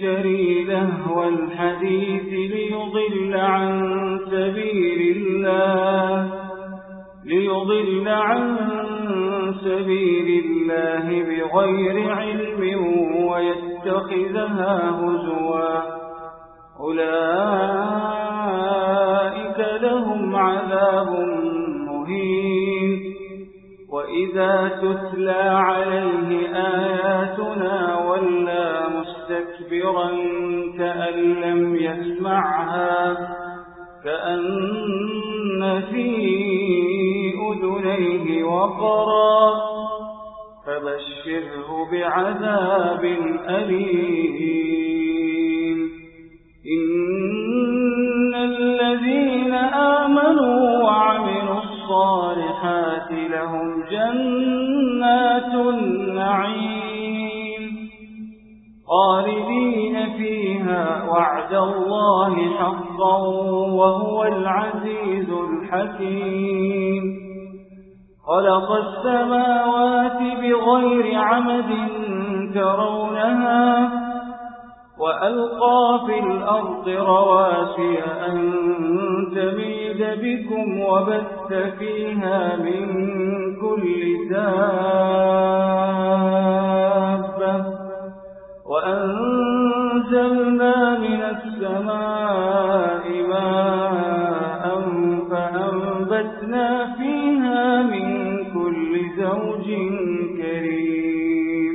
يشتري لهو الحديث ليضل عن سبيل الله ليضل عن سبيل الله بغير علم ويتخذها هزوا. أولئك لهم عذاب مهين. وإذا تتلى عليه آياتنا ولا مستكبرا كأن لم يسمعها كأن في أذنيه وقرا فبشره بعذاب أليم. وعد الله حقا وهو العزيز الحكيم. خلق السماوات بغير عمد ترونها وألقى في الأرض رواسي أن تميد بكم وبث فيها من كل دابة وأنزلنا من السماء ماء فأنبتنا فيها من كل زوج كريم.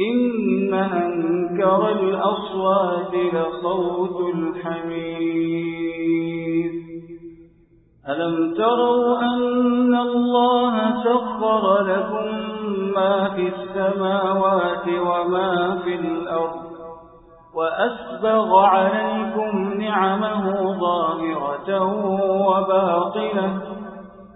إن أنكر الأصوات لصوت الحمير ألم تروا أن الله سخر لكم ما في السماوات وما في الأرض وأسبغ عليكم نعمه ظاهرة وباطنة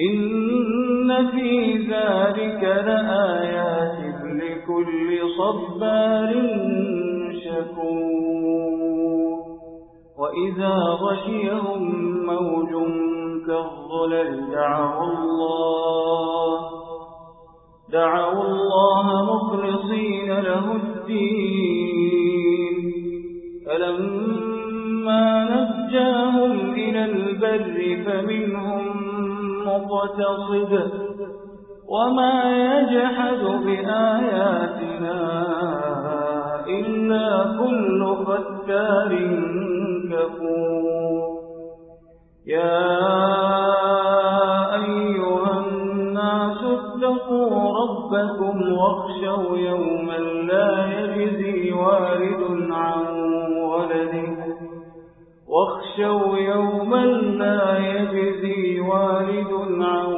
إن في ذلك لآيات لكل صبار شكور وإذا غشيهم موج كالظلل دعوا الله دعوا الله مخلصين له الدين مقتصد وما يجحد بآياتنا إلا كل فتار كفور. يا أيها الناس اتقوا ربكم واخشوا يوما لا يجزي والد عن ولده. واخشوا يوما لا يجزي والد عن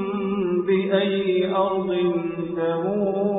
بأي أرض تموت